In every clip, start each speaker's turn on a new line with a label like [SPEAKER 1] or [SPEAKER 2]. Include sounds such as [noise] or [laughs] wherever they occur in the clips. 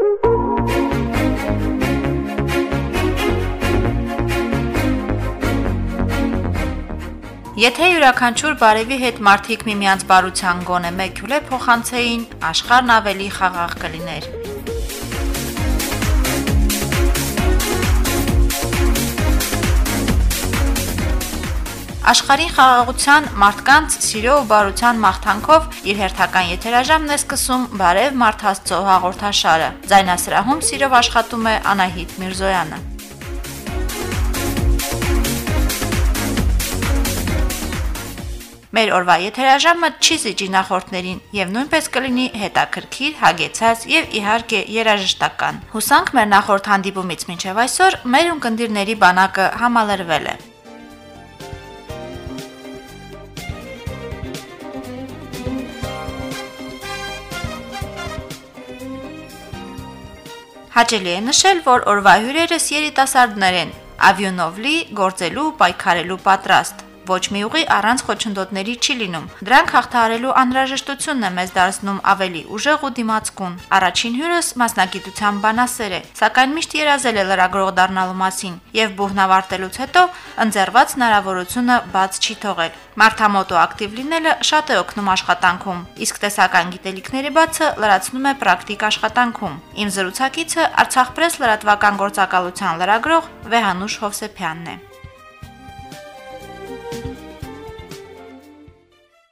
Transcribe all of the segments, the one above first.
[SPEAKER 1] Եթե յուրաքանչյուր բարևի հետ մարդիկ միմյանց բարության գոնե մեկ հյուլե փոխանցեին, աշխարհն ավելի խաղաղ կլիներ։ Աշխարհի խաղաղության, մարդկանց սիրո ու բարության մաղթանքով իր հերթական եթերաժամն է սկսում «Բարև մարդ Աստծո» հաղորդաշարը։ Ձայնասրահում սիրով աշխատում է Անահիտ Միրզոյանը։ Մեր օրվա եթերաժամը չի զիջի նախորդներին եւ նույնպես կլինի հետաքրքիր, հագեցած եւ իհարկե երաժշտական։ Հուսանք մեր նախորդ հանդիպումից մինչեւ այսօր մեր ունկնդիրների բանակը համալրվել է։ Հաճելի է նշել, որ օրվա հյուրերս երիտասարդներ են, ավիոնովլի գործելու, պայքարելու պատրաստ ոչ մի ուղի առանց խոչընդոտների չի լինում։ Դրանք հաղթահարելու անհրաժեշտությունն է մեզ դարձնում ավելի ուժեղ ու դիմացկուն։ Առաջին հյուրս մասնագիտության բանասեր է, սակայն միշտ երազել է լրագրող դառնալու մասին եւ բուհն ավարտելուց հետո ընձեռված հնարավորությունը բաց չի թողել։ Մարդամոտ ու ակտիվ լինելը շատ է օգնում աշխատանքում, իսկ տեսական գիտելիքների բացը լրացնում է պրակտիկ աշխատանքում։ Իմ զրուցակիցը Արցախ պրես լրատվական գործակալության լրագրող Վեհանուշ Հովսեփյանն է։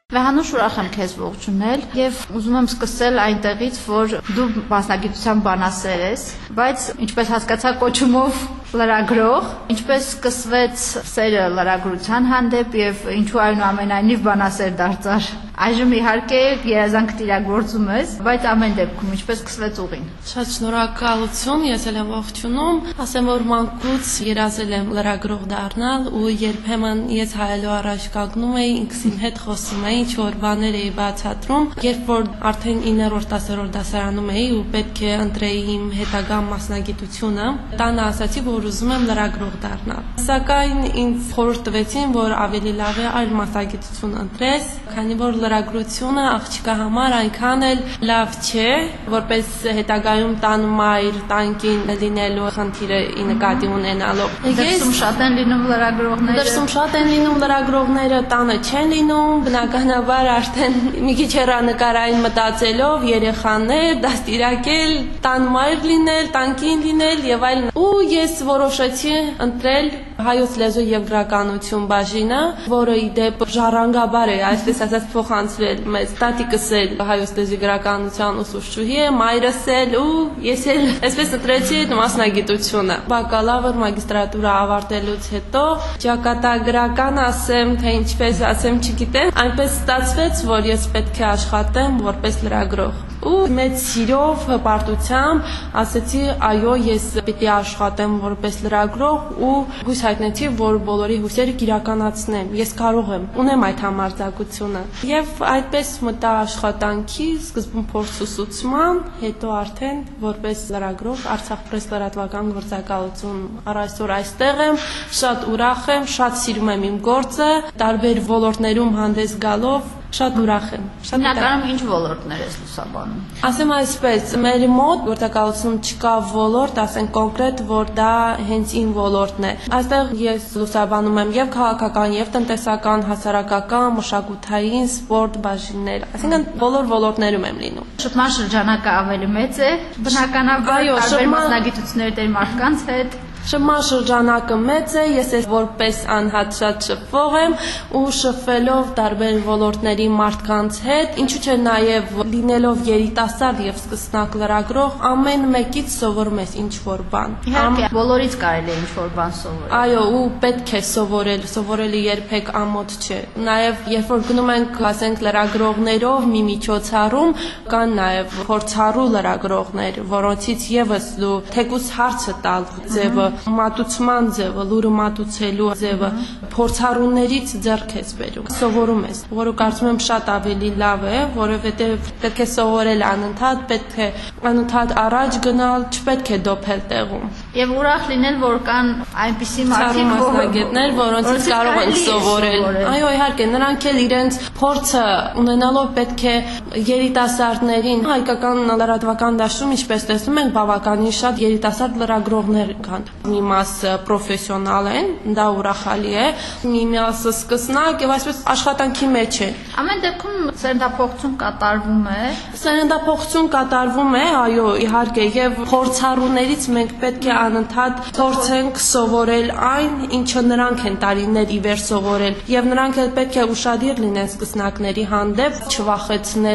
[SPEAKER 1] Վեհանուշ ուրախ եմ քեզ ողջունել եւ ուզում եմ սկսել այնտեղից, որ դու մասնագիտության բանասեր ես, բայց ինչպես հասկացա կոչումով լրագրող, ինչպես սկսվեց սերը լրագրության հանդեպ եւ ինչու այնուամենայնիվ բանասեր դարձար Այժմ իհարկե երազանք տիրագործում ես, բայց ամեն դեպքում ինչպես սկսվեց ուղին։
[SPEAKER 2] Շատ շնորհակալություն, ես էլ եմ ողջունում։ Ասեմ, որ մանկուց երազել եմ լրագրող դառնալ ու երբեմն ես հայելու առաջ կանգնում էի, ինքսին հետ խոսում էի, ինչ որ բաներ էի բացատրում, երբ որ արդեն 9-րդ 10-րդ դասարանում էի ու պետք է ընտրեի իմ հետագա մասնագիտությունը, տանը ասացի, որ ուզում եմ լրագրող դառնալ։ Սակայն ինձ խորհուրդ տվեցին, որ ավելի լավ է այլ մասնագիտություն ընտրես, քանի որ լրագրությունը աղջկա համար այնքան էլ լավ չէ, որպես հետագայում տան մայր, տանկին լինելու խնդիրը ի նկատի ունենալով։
[SPEAKER 1] Դրսում շատ են լինում լրագրողները։
[SPEAKER 2] Դրսում շատ են լինում լրագրողները, տանը չեն լինում, բնականաբար արդեն մի քիչ հեռանկարային մտածելով երեխաներ, դաստիարակել, տան մայր լինել, տանկին լինել եւ այլն։ Ու ես որոշեցի ընտրել հայոց լեզու եւ գրականություն բաժինը, որը ի դեպ ժառանգաբար է, այսպես ասած փոխ փոխանցվել մեծ տատիկս էլ հայոց լեզվի գրականության ուսուցչուհի է, մայրս էլ ու ես էլ այսպես ընտրեցի այդ մասնագիտությունը։ Բակալավր մագիստրատուրա ավարտելուց հետո ճակատագրական ասեմ, թե ինչպես ասեմ, չգիտեմ, այնպես ստացվեց, որ ես պետք է աշխատեմ որպես լրագրող ու մեծ սիրով, հպարտությամբ ասեցի, այո, ես պիտի աշխատեմ որպես լրագրող ու հույս հայտնեցի, որ բոլորի հույսերը կիրականացնեմ։ Ես կարող եմ, ունեմ այդ համարձակությունը։ Եվ այդպես մտա աշխատանքի, սկզբում փորձուսուցման, հետո արդեն որպես լրագրող Արցախ պրես լրատվական գործակալություն առ այսօր այստեղ եմ, շատ ուրախ եմ, շատ սիրում եմ իմ գործը, տարբեր ոլորտներում հանդես գալով Շատ ուրախ եմ։
[SPEAKER 1] Շատ Հիմնականում ինչ ոլորտներ ես լուսաբանում։
[SPEAKER 2] Ասեմ այսպես, մեր մոտ գործակալություն չկա ոլորտ, ասենք կոնկրետ, որ դա հենց իմ ոլորտն է։ Այստեղ ես լուսաբանում եմ եւ քաղաքական, եւ տնտեսական, հասարակական, մշակութային, սպորտ բաժիններ, այսինքն բոլոր ոլորտներում եմ լինում։
[SPEAKER 1] Շփման շրջանակը ավելի մեծ է, բնականաբար տարբեր մասնագիտությունների դեր մարդկանց հետ
[SPEAKER 2] Շփման շրջանակը մեծ է, ես ես որպես անհատ շատ շփվող եմ ու շփվելով տարբեր ոլորտների մարդկանց հետ, ինչու՞ չէ նաև լինելով երիտասարդ եւ սկսնակ լրագրող, ամեն մեկից սովորում ես ինչ որ բան։
[SPEAKER 1] Իհարկե, բոլորից կարելի է ինչ որ բան սովորել։
[SPEAKER 2] Այո, ու պետք է սովորել, սովորելը երբեք ամոթ չէ։ Նաև երբ որ գնում ենք, ասենք լրագրողներով մի միջոցառում, կան նաև փորձառու լրագրողներ, որոնցից եւս դու թեկուս հարցը տալ ձևը մատուցման ձևը, լուրը մատուցելու ձևը փորձառուներից ձեռք ես բերում, սովորում ես, որը կարծում եմ շատ ավելի լավ է, որովհետև պետք է սովորել անընդհատ, պետք է անընդհատ առաջ գնալ, չպետք է դոփել տեղում։
[SPEAKER 1] Եվ ուրախ լինել, որ կան այնպիսի մարդիկ,
[SPEAKER 2] մասնագետներ, որոնցից կարող են սովորել։ Այո, իհարկե, նրանք էլ իրենց փորձը ունենալով պետք է երիտասարդներին հայկական լրատվական դաշտում ինչպես տեսնում ենք բավականին շատ երիտասարդ լրագրողներ կան մի մասը պրոֆեսիոնալ են դա ուրախալի է մի մասը սկսնակ եւ այսպես աշխատանքի մեջ է
[SPEAKER 3] ամեն դեպքում սերնդափոխություն կատարվում է
[SPEAKER 2] սերնդափոխություն կատարվում է այո իհարկե եւ փորձառուներից մենք պետք է անընդհատ փորձենք սովորել այն ինչը նրանք են տարիներ ի վեր սովորել եւ նրանք էլ պետք է ուշադիր լինեն սկսնակների հանդեպ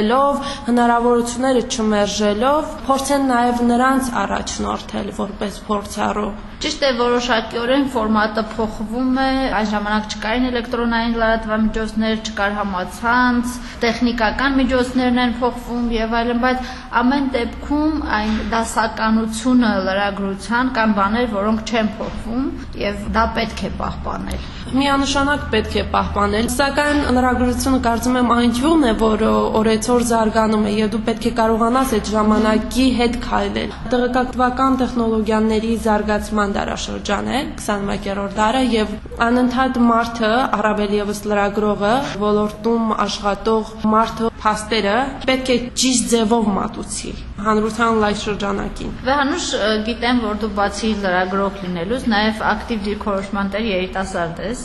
[SPEAKER 2] չվախեցնելով հնարավորությունները չմերժելով փորձեն նաեւ նրանց առաջնորդել որպես փորձառու
[SPEAKER 3] Ճիշտ է, որոշակիորեն ֆորմատը փոխվում է, այն ժամանակ չկային էլեկտրոնային լրատվամիջոցներ, չկար համացանց, տեխնիկական միջոցներն են փոխվում եւ այլն, բայց ամեն դեպքում այն դասականությունը լրագրության կամ բաներ, որոնք չեն փոխվում եւ դա պետք է պահպանել
[SPEAKER 2] միանշանակ պետք է պահպանել, սակայն լրագրությունը կարծում եմ այն ճյուղն է, որ օրեցօր զարգանում է եւ դու պետք է կարողանաս այդ ժամանակի հետ քայլել։ Տեղեկատվական տեխնոլոգիաների զարգացման դարաշրջան է 21-րդ դարը եւ անընդհատ մարդը, առավել եւս լրագրողը, ոլորտում աշխատող մարդը փաստերը պետք է ճիշտ ձևով մատուցի հանրության լայ շրջանակին։
[SPEAKER 3] Վահանուշ գիտեմ, որ դու բացի լրագրող լինելուց նաև ակտիվ դիրքորոշման տեր երիտասարդ ես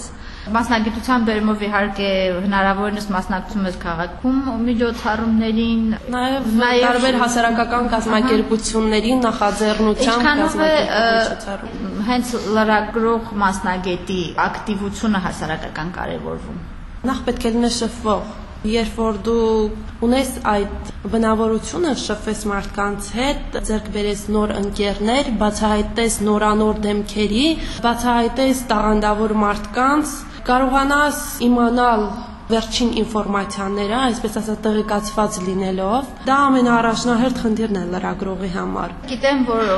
[SPEAKER 3] մասնագիտության բերումով իհարկե հնարավորինս մասնակցում ես քաղաքում միջոցառումներին,
[SPEAKER 2] նաև տարբեր հասարակական կազմակերպությունների նախաձեռնությամբ
[SPEAKER 3] կազմակերպում հենց լրագրող մասնագետի ակտիվությունը հասարակական կարևորվում։
[SPEAKER 2] Նախ պետք է լինի շփվող Երբ որ դու ունես այդ բնավորությունը շփվես մարդկանց հետ, ձեռք բերես նոր ընկերներ, բացահայտես նորանոր դեմքերի, բացահայտես տաղանդավոր մարդկանց, կարողանաս իմանալ վերջին ինֆորմացիաները, այսպես ասած, տեղեկացված լինելով, դա ամենաառաջնահերթ խնդիրն է լրագրողի համար։
[SPEAKER 3] Գիտեմ, որ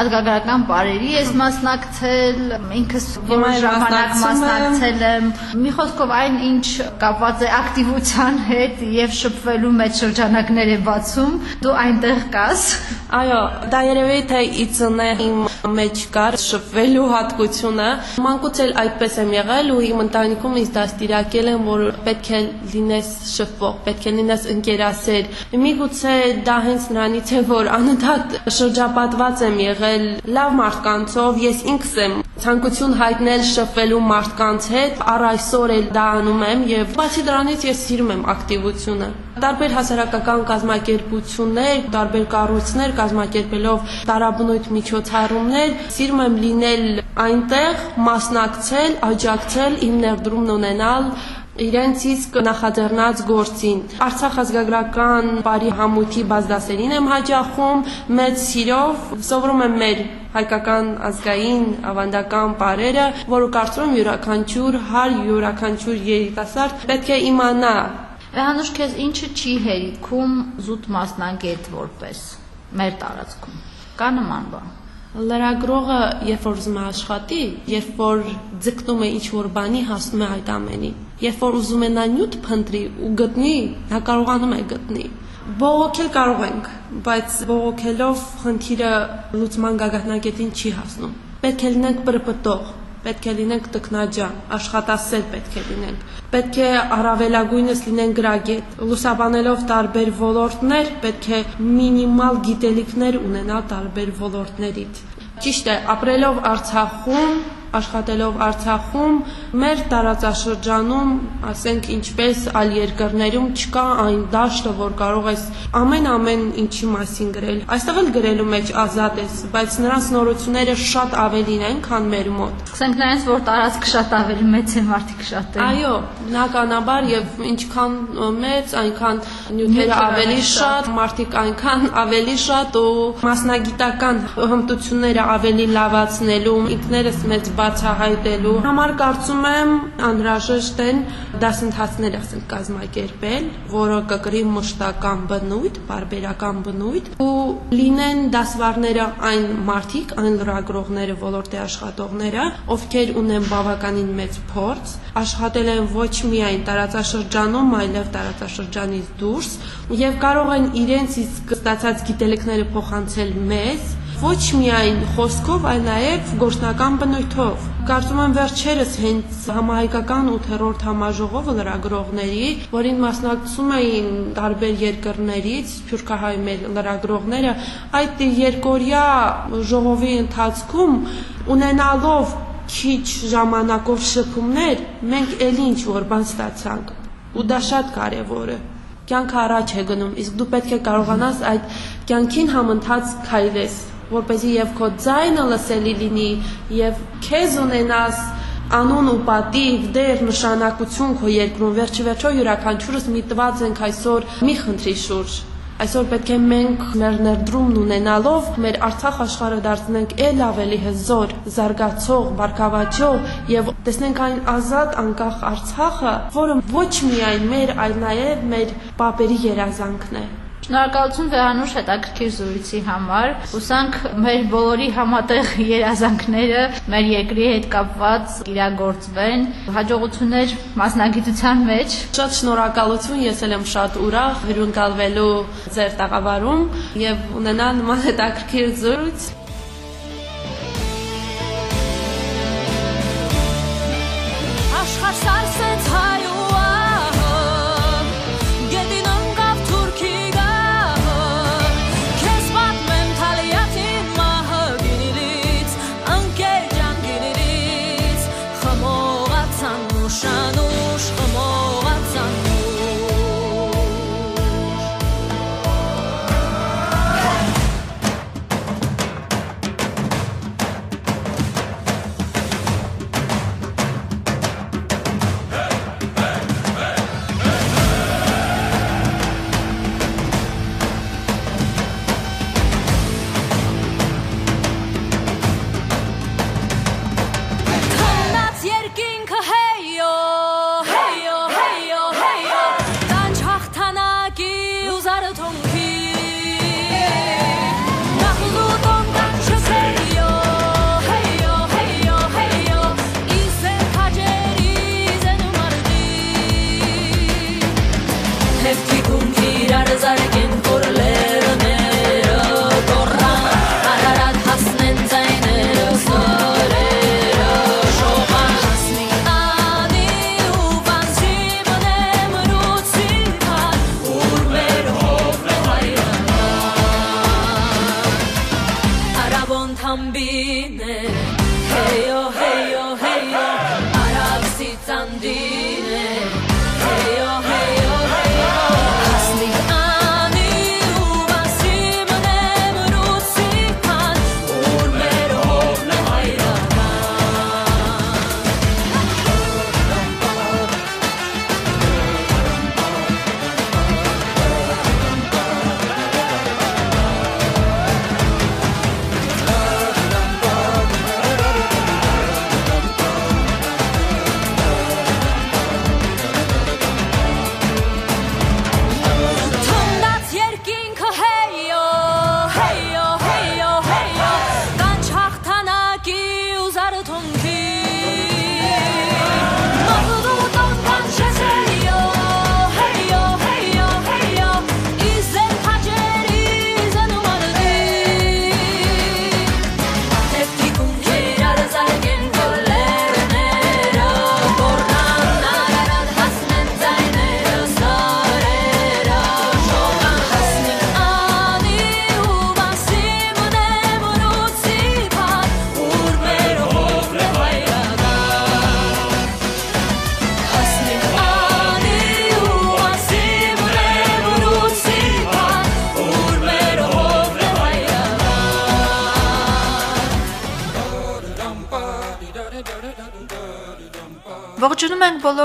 [SPEAKER 3] ազգագրական բարերի ես մասնակցել, ինքս որոշ ժամանակ մասնակցել եմ։ Մի խոսքով այն ինչ կապված է ակտիվության հետ եւ շփվելու մեջ շրջանակներ է բացում, դու այնտեղ կաս։
[SPEAKER 2] Այո, դա երևի թե իծն է իմ մեջ կար շփվելու հատկությունը։ Մանկուց էլ այդպես եմ եղել ու իմ ընտանիքում ինձ դաստիարակել են, որ պետք է լինես շփվող, պետք է լինես ընկերասեր։ Միգուցե դա հենց նրանից է, որ անընդհատ շրջապատված եմ եղել եղել լավ մարդկանցով, ես ինքս եմ ցանկություն հայտնել շփվելու մարդկանց հետ, առ այսօր էլ դա անում եմ եւ բացի դրանից ես սիրում եմ ակտիվությունը։ Տարբեր հասարակական կազմակերպություններ, տարբեր կառույցներ կազմակերպելով տարաբնույթ միջոցառումներ, սիրում եմ լինել այնտեղ, մասնակցել, աջակցել, իմ ներդրումն ունենալ իրենց իսկ նախաձեռնած գործին։ Արցախ ազգագրական բարի համույթի բազդասերին եմ հաջախում մեծ սիրով, սովորում եմ մեր հայկական ազգային ավանդական բարերը, որը կարծում յուրաքանչյուր հար, յուրաքանչյուր երիտասարդ պետք է իմանա։
[SPEAKER 3] Վահանուշ քեզ ինչը չի հերիքում զուտ մասնագետ որպես մեր տարածքում։ Կա նման բան
[SPEAKER 2] լրագրողը երբ որ ուզում է աշխատի, երբ որ ձգտում է ինչ-որ բանի, հասնում է այդ ամենին։ Երբ որ ուզում է նա նյութ փնտրի ու գտնի, նա կարողանում է գտնի։ Բողոքել կարող ենք, բայց բողոքելով խնդիրը լուծման գագաթնակետին չի հասնում։ Պետք է լինենք բրպտող, պետք է լինենք տկնաջան, աշխատասեր պետք է լինենք։ Պետք է առավելագույնս լինենք գրագետ, լուսաբանելով տարբեր ոլորտներ, պետք է մինիմալ գիտելիքներ ունենալ տարբեր ոլորտներից։ Ճիշտ է, ապրելով Արցախում աշխատելով Արցախում մեր տարածաշրջանում, ասենք ինչպես այլ երկրներում չկա այն դաշտը, որ կարող ես ամեն ամեն ինչի մասին գրել։ Այստեղ էլ գրելու մեջ ազատ ես, բայց նրանց նորությունները շատ ավելին են, քան մեր մոտ։
[SPEAKER 3] Ասենք նրանց, որ տարածքը շատ ավելի մեծ է, մարդիկ շատ են։
[SPEAKER 2] Այո, բնականաբար եւ ինչքան մեծ, այնքան նյութերը ավելի շատ, մարդիկ այնքան ավելի շատ ու մասնագիտական հմտությունները ավելի լավացնելու ինքներս մեծ բացահայտելու համար կարծում եմ անհրաժեշտ են դասընթացներ ասենք կազմակերպել, որը կկրի մշտական բնույթ, բարբերական բնույթ ու լինեն դասվարները այն մարդիկ, այն լրագրողները, ոլորտի աշխատողները, ովքեր ունեն բավականին մեծ փորձ, աշխատել են ոչ միայն տարածաշրջանում, այլև տարածաշրջանից դուրս եւ կարող են իրենց իսկ ստացած գիտելիքները փոխանցել մեզ
[SPEAKER 4] ոչ միայն խոսքով, այլ նաև գործնական բնույթով։ Կարծում եմ վերջերս հենց համահայկական 8-րդ համաժողովը լրագրողների, որին մասնակցում էին տարբեր երկրներից սփյուռքահայ մեր լրագրողները, այդ երկորյա ժողովի ընթացքում ունենալով քիչ ժամանակով շփումներ, մենք ելի ինչ որ բան ստացանք։ Ու դա շատ կարևոր է կյանքը առաջ է գնում, իսկ դու պետք է կարողանաս այդ կյանքին համընթաց քայլես, որպեսզի եւ քո ձայնը լսելի լինի եւ քեզ ունենաս անուն ու պատիվ, դեր, նշանակություն քո երկրում։ Վերջի վերջո յուրաքանչյուրս միտված ենք այսօր մի խնդրի շուրջ Այսօր պետք է մենք մեր ներդրումն ունենալով մեր Արցախ աշխարհը դարձնենք ել ավելի հզոր, զարգացող, բարգավաճող եւ տեսնենք այն ազատ անկախ Արցախը, որը ոչ միայն մեր, այլ նաեւ մեր պապերի երազանքն է։
[SPEAKER 1] Շնորհակալություն Վեհանուշ հետաքրքիր զրույցի համար։ Հուսանք մեր բոլորի համատեղ երազանքները մեր երկրի հետ կապված իրագործվեն։ Հաջողություններ մասնագիտության մեջ։
[SPEAKER 4] Շատ շնորհակալություն, ես էլ եմ շատ ուրախ հյուրընկալվելու ձեր տաղավարում եւ ունենալ նման հետաքրքիր զրույց։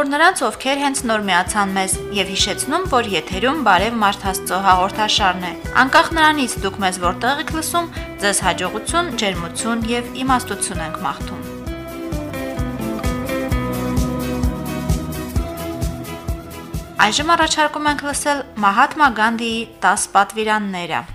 [SPEAKER 1] բոլոր նրանց, ովքեր հենց նոր միացան մեզ եւ հիշեցնում, որ եթերում Բարև Մարդ Աստծո հաղորդաշարն է։ Անկախ նրանից դուք մեզ որտեղ եք լսում, ձեզ հաջողություն, ջերմություն եւ իմաստություն ենք մաղթում։ Այժմ առաջարկում ենք լսել Մահատմա Գանդիի 10 պատվիրանները։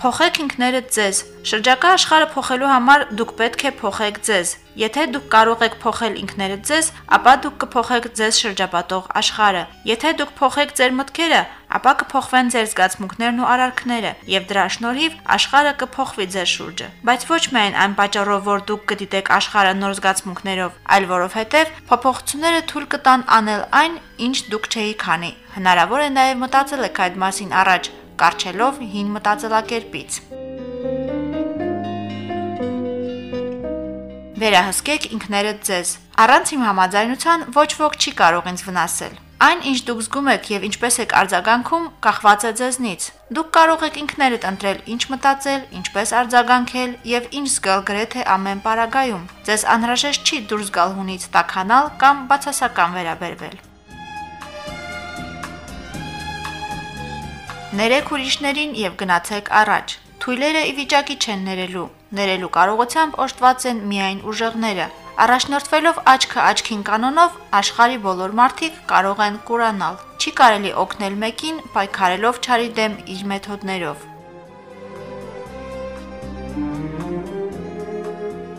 [SPEAKER 1] Փոխեք ինքներդ ձեզ։ Շրջակա աշխարհը փոխելու համար դուք պետք է փոխեք ձեզ։ Եթե դուք կարող եք փոխել ինքներդ ձեզ, ապա դուք կփոխեք ձեզ շրջապատող աշխարհը։ Եթե դուք փոխեք ձեր մտքերը, ապա կփոխվեն ձեր զգացմունքներն ու արարքները, եւ դրա շնորհիվ աշխարհը կփոխվի ձեր շուրջը։ Բայց ոչ միայն այն պատճառով, որ դուք կդիտեք աշխարհը նոր զգացմունքներով, այլ որովհետեւ փոփոխությունները թույլ կտան անել այն, ինչ դուք չէի քանի։ Հնարավոր է նաև մտածել եք այդ մասին առաջ, կարճելով հին մտածելակերպից։ Վերահսկեք ինքներդ ձեզ։ Առանց իմ համաձայնության ոչ ոք չի կարող ինձ վնասել։ Այն, ինչ դուք զգում եք եւ ինչպես եք արձագանքում, կախված է ձեզնից։ Դուք կարող եք ինքներդ ընտրել ինչ մտածել, ինչպես արձագանքել եւ ինչ զգալ գրեթե ամեն պարագայում։ Ձեզ անհրաժեշտ չի դուրս գալ հունից տականալ կամ բացասական վերաբերվել։ Ներեք ուրիշներին եւ գնացեք առաջ։ Թույլերը ի վիճակի չեն ներելու։ Ներելու կարողությամբ օժտված են միայն ուժեղները։ Առաջնորդվելով աչքը աչքին կանոնով աշխարի բոլոր մարդիկ կարող են կուրանալ։ Չի կարելի օգնել մեկին պայքարելով չարի դեմ իր մեթոդներով։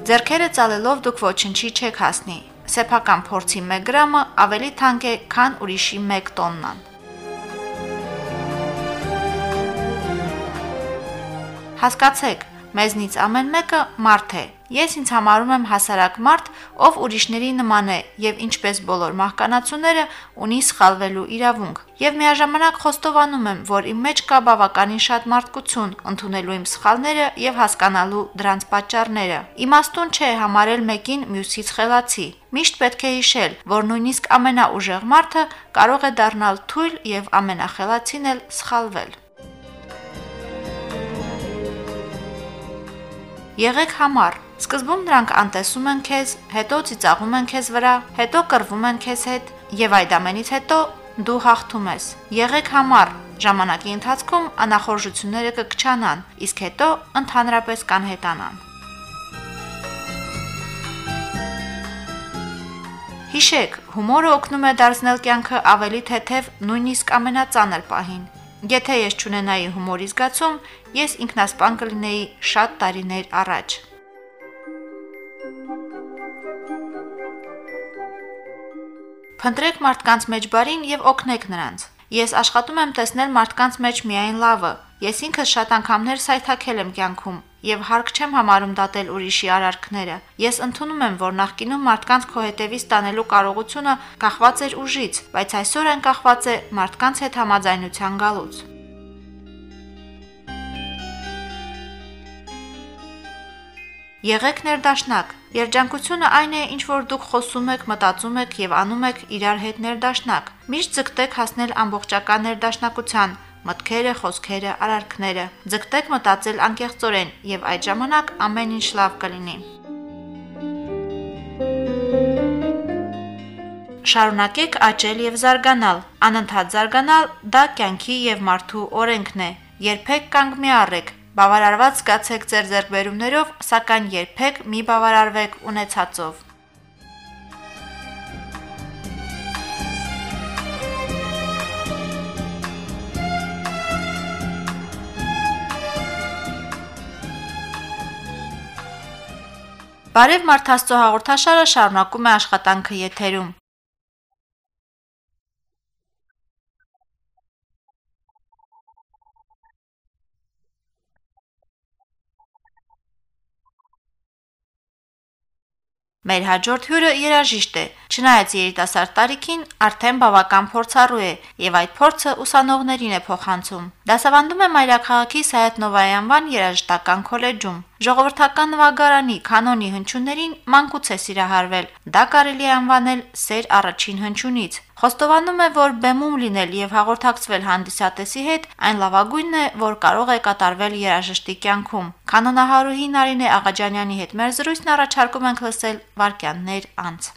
[SPEAKER 1] Ձերքերը ցալելով դուք ոչնչի չեք հասնի։ Սեփական փորձի 1 գրամը ավելի թանկ է, քան ուրիշի 1 տոննան։ Հասկացեք, մեզնից ամեն մեկը մարդ է։ Ես ինձ համարում եմ հասարակ մարդ, ով ուրիշների նման է եւ ինչպես բոլոր մահկանացուները ունի սխալվելու իրավունք։ Եվ միաժամանակ խոստովանում եմ, որ իմ մեջ կա բավականին շատ մարդկություն, ընդունելու իմ սխալները եւ հասկանալու դրանց պատճառները։ Իմաստուն չէ համարել մեկին մյուսից խելացի։ Միշտ պետք է հիշել, որ նույնիսկ ամենաուժեղ մարդը կարող է դառնալ թույլ եւ ամենախելացին էլ սխալվել։ Եղեք համառ։ Սկզբում նրանք անտեսում են քեզ, հետո ծիծաղում են քեզ վրա, հետո կռվում են քեզ հետ, եւ այդ ամենից հետո դու հաղթում ես։ Եղեք համառ։ Ժամանակի ընթացքում անախորժությունները կկչանան, իսկ հետո ընդհանրապես կանհետանան։ Հիշեք, հումորը օգնում է դարձնել կյանքը ավելի թեթև, նույնիսկ ամենածանր պահին։ Եթե ես ճանենայի հումորի զգացում, ես ինքնասպան կլինեի շատ տարիներ առաջ։ Փնտրեք մարդկանց մեջ բարին եւ օգնեք նրանց։ Ես աշխատում եմ տեսնել մարդկանց մեջ միայն լավը։ Ես ինքս շատ անգամներ սայթաքել եմ կյանքում, եւ հարկ չեմ համարում դատել ուրիշի արարքները։ Ես ընդունում եմ, որ նախկինում մարդկանց քո հետևից տանելու կարողությունը կախված էր ուժից, բայց այսօր այն կախված է մարդկանց հետ համաձայնության գալուց։ Եղեք ներդաշնակ։ Երջանկությունը այն է, ինչ որ դուք խոսում եք, մտածում եք եւ անում եք իրար հետ ներդաշնակ։ Միշտ ձգտեք հասնել ամբողջական ներդաշնակության, մտքերը, խոսքերը, արարքները։ Ձգտեք մտածել անկեղծորեն եւ այդ ժամանակ ամեն ինչ լավ կլինի։ Շարունակեք աճել եւ զարգանալ։ Անընդհատ զարգանալ դա կյանքի եւ մարդու օրենքն է։ Երբեք կանգ մի առեք։ Բավարարված զգացեք ձեր ձեռքբերումներով, սակայն երբեք մի բավարարվեք ունեցածով։ Բարև Մարդ Աստծո հաղորդաշարը շարունակում է աշխատանքը եթերում։ Մեր հաջորդ հյուրը երաժիշտ է։ Չնայած երիտասարդ տարիքին արդեն բավական փորձառու է եւ այդ փորձը ուսանողներին է փոխանցում։ Դասավանդում է Մայրաքաղաքի Սայաթ Նովայի անվան երաժշտական քոլեջում։ Ժողովրդական նվագարանի կանոնի հնչյուններին մանկուց է սիրահարվել։ Դա կարելի է անվանել սեր առաջին հնչյունից։ Խոստովանում է, որ բեմում լինել եւ հաղորդակցվել հանդիսատեսի հետ այն լավագույնն է, որ կարող է կատարվել երաժշտի կյանքում։ Կանոնահարուհի Նարինե Աղաջանյանի հետ մեր զրույցն առաջարկում ենք լսել վարքյաններ անց։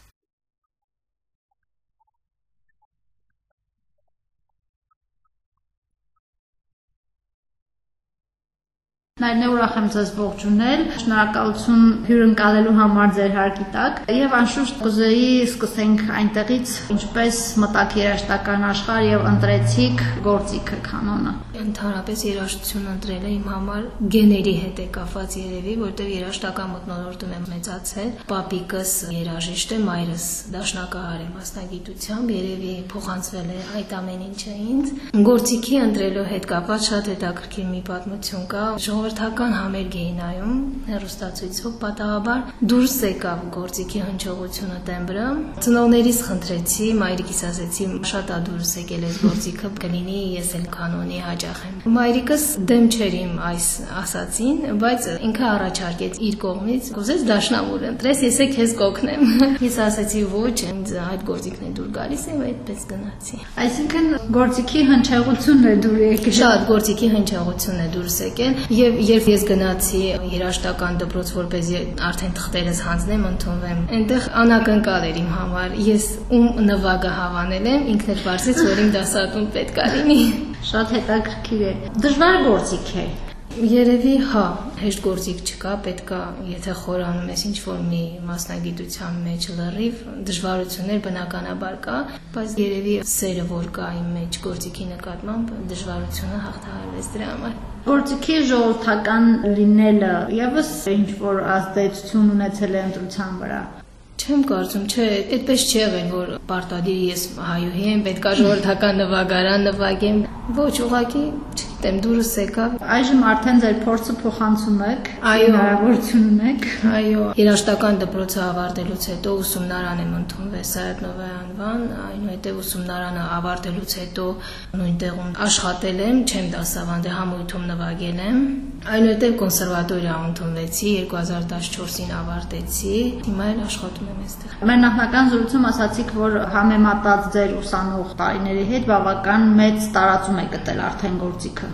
[SPEAKER 3] Նայնե ուրախ եմ ձեզ ողջունել։ Շնորհակալություն հյուրընկալելու համար ձեր հարկի տակ։ Եվ անշուշտ կուզեի սկսենք այնտեղից, ինչպես մտակ երաշտական աշխարհ եւ ընտրեցիք գործիքը կանոնը։
[SPEAKER 5] Ընդհանրապես երաշտություն ընտրելը իմ համար գեների հետ է կապված երևի, որտեղ երաշտական մտնոլորտում եմ մեծացել։ Պապիկս երաժիշտ է, մայրս դաշնակահար է մասնագիտությամբ, երևի փոխանցվել է այդ ամեն ինչը ինձ։ Գործիքի ընտրելու հետ կապված շատ հետաքրքիր մի պատմություն կա ժողովրդական համերգ էի նայում հերոստացույցով պատահաբար դուրս եկավ գործիքի հնչողությունը տեմբրը ծնողներիս խնդրեցի մայրիկիս ասեցի շատ ա դուրս եկել այս գործիքը կլինի ես էլ կանոնի հաջող եմ մայրիկս դեմ չէր իմ այս ասացին բայց ինքը առաջարկեց իր կողմից կուզես դաշնամուր ընտրես ես է քեզ կօգնեմ [laughs] ես ասեցի ոչ ինձ այդ գործիքն է դուր գալիս եւ այդպես գնացի
[SPEAKER 3] այսինքն գործիքի հնչեղությունն է դուր եկել
[SPEAKER 5] շատ գործիքի հնչեղությունն է դուրս եկել եւ երբ ես գնացի երաշտական դպրոց, որպեսզի արդեն թղթերս հանձնեմ, ընդունվեմ, այնտեղ անակնկալ էր իմ համար։ Ես ում նվագը հավանել եմ, ինքն էլ բարձից, որ իմ դասատուն պետք է լինի։
[SPEAKER 3] Շատ հետաքրքիր է։ Դժվար գործիք է։
[SPEAKER 5] Երևի հա, հեշտ գործիք չկա, պետքա, եթե խորանում ես ինչ-որ մի մասնագիտության մեջ լրիվ, դժվարություններ բնականաբար կա, բայց երևի սերը, որ կա իմ մեջ գործիքի նկատմամբ, դժվարությունը հաղթահարվեց դրա համար։
[SPEAKER 3] Գործիքի ժողովրդական լինելը եւս ինչ որ ազդեցություն ունեցել է ընտրության վրա։
[SPEAKER 5] Չեմ կարծում, չէ, այդպես չի եղել, որ պարտադիր ես հայուհի եմ, պետքա ժողովրդական նվագարան նվագեմ։ Ոչ, ուղղակի չգիտեմ, դուրս եկավ։
[SPEAKER 3] Այժմ արդեն ձեր փորձը փոխանցում եք, հնարավորություն ունեք։
[SPEAKER 5] Այո, երաշտական դպրոցը ավարտելուց հետո ուսումնարան եմ ընդունվել Սայատնովի անվան, այնուհետև ուսումնարանը ավարտելուց հետո նույն տեղում աշխատել եմ, չեմ դասավանդել, համույթում նվագել եմ։ Այնուհետև կոնսերվատորիա ընդունվեցի, 2014-ին ավարտեցի, հիմա էլ աշխատում եմ այստեղ։
[SPEAKER 3] Մեր նախնական զրույցում ասացիք, որ համեմատած ձեր ուսանող տարիների հետ բավական մեծ տարածում է գտել արդեն գործիքը։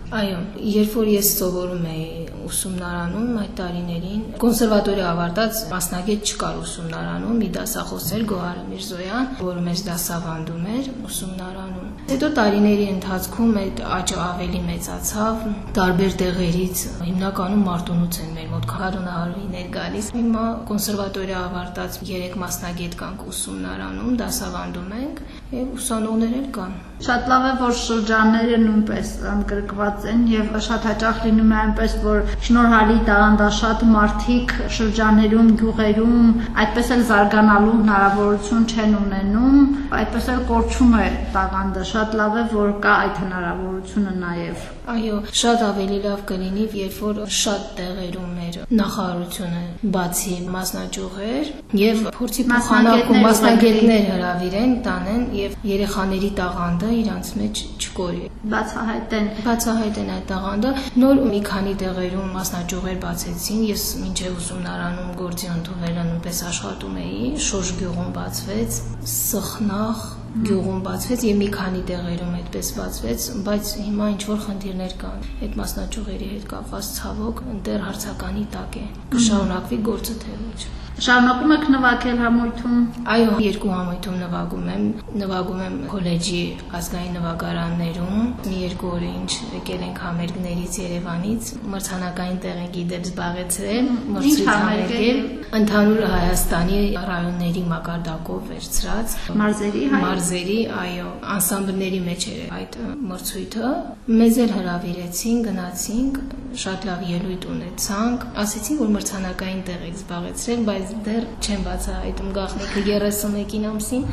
[SPEAKER 5] Այո, երբ որ ես սովորում էի ուսումնարանում այդ տարիներին, կոնսերվատորիա ավարտած մասնագետ չկար ուսումնարանում, մի դասախոս էր Գոհար Միրզոյան, որը մեզ դասավանդում էր ուսումնարանում։ Հետո տարիների ընթացքում այդ աճը ավելի մեծացավ, տարբեր տեղերից, հիմնականում Մարտունուց են մեր մոտ քարոնահարույներ գալիս։ Հիմա կոնսերվատորիա ավարտած 3 մասնագետ կանք ուսումնարանում, դասավանդում ենք եւ ուսանողներ էլ կան։
[SPEAKER 3] Շատ լավ է, որ շրջանները նույնպես ընդգրկված են եւ շատ հաճախ լինում է այնպես, որ շնորհալի տաղանդաշատ մարդիկ շրջաներում, գյուղերում այդպես էլ զարգանալու հնարավորություն չեն ունենում, այդպես էլ կորչում է տաղանդը։ Շատ լավ է, որ կա այդ հնարավորությունը նաեւ։
[SPEAKER 5] Այո, շատ ավելի լավ կլինի, երբ որ շատ տեղերում մեր նախարարությունը բացի մասնաճյուղեր եւ փորձի փոխանակում մասնագետներ հրավիրեն, տանեն եւ երեխաների տաղանդը իրանց մեջ չկորի։
[SPEAKER 3] Բացահայտեն։
[SPEAKER 5] Բացահայտեն այդ տաղանդը։ Նոր մի քանի տեղերում մասնաճյուղեր բացեցին։ Ես մինչև ուսումնարանում գործի ընդունելը նույնպես աշխատում էի։ Շոշ գյուղում բացվեց, Սխնախ գյուղում բացվեց եւ մի քանի տեղերում այդպես բացվեց, բայց հիմա ինչ որ խնդիրներ կան։ Այդ մասնաճյուղերի հետ կապված ցավոք դեռ հարցականի տակ է։ Կշարունակվի գործը թե ոչ։
[SPEAKER 3] Շարունակում եք նվագել համույթում։
[SPEAKER 5] Այո, երկու համույթում նվագում եմ։ Նվագում եմ քոլեջի ազգային նվագարաններում։ Մի երկու օր ինչ եկել ենք համերգներից Երևանից, մրցանակային տեղի դեր զբաղեցրել, մրցույթ համերգել, ընդհանուր Հայաստանի ռայոնների մակարդակով վերցրած
[SPEAKER 3] մարզերի հայ
[SPEAKER 5] մարզերի, այո, անսամբլների մեջ էր այդ մրցույթը։ Մեզ էլ հրավիրեցին, գնացինք, շատ լավ ելույթ ունեցանք։ Ասեցին, որ մրցանակային տեղ եք զբաղեցրել, բայց դեռ չեմ բացահայտում գաղտնիքը 31-ին ամսին